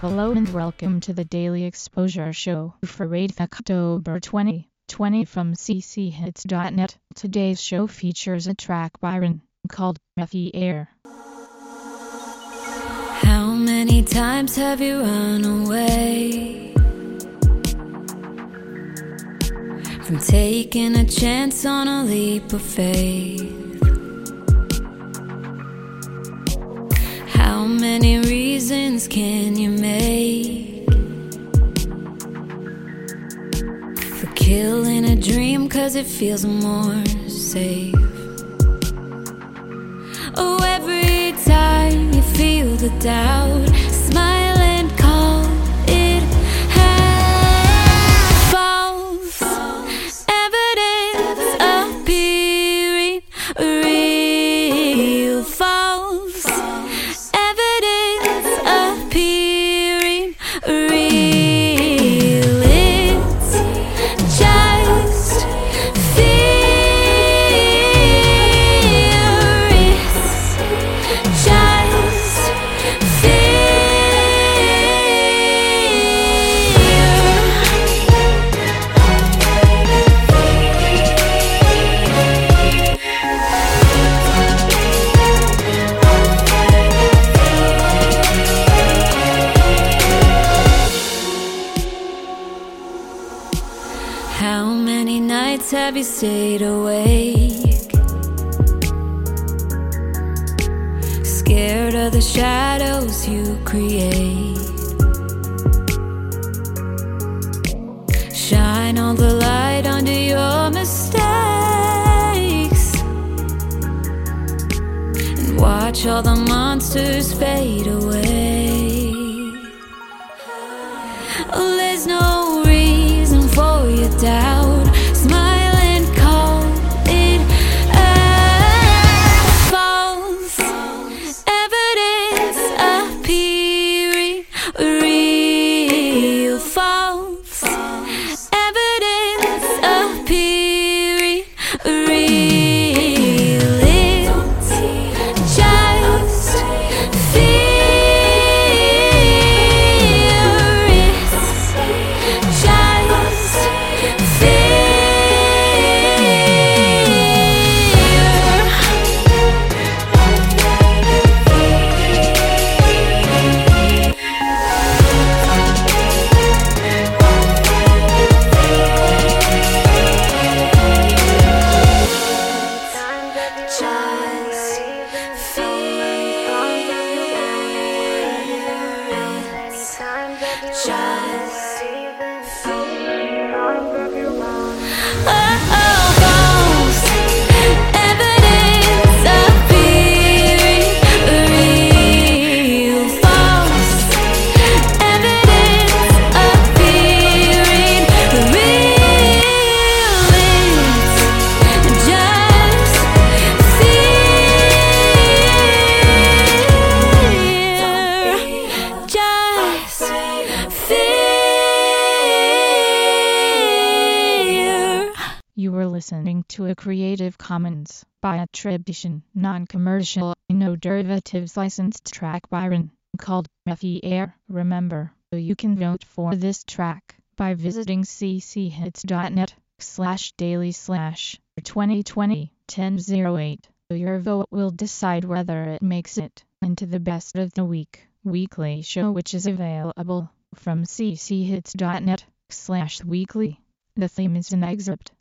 Hello and welcome to the Daily Exposure Show for 8th October 2020 from cchits.net. Today's show features a track by Ren called Effie Air. How many times have you run away from taking a chance on a leap of faith? Many reasons can you make for killing a dream cause it feels more safe? Oh, every time you feel the doubt, smile How many nights have you stayed awake? Scared of the shadows you create. Shine all the light under your mistakes. And watch all the monsters fade away. Oh, there's no listening to a Creative Commons by attribution, non-commercial, no derivatives licensed track by Ren called Effie Air. Remember, you can vote for this track by visiting cchits.net slash daily slash 2020 1008. Your vote will decide whether it makes it into the best of the week weekly show which is available from cchits.net slash weekly. The theme is an excerpt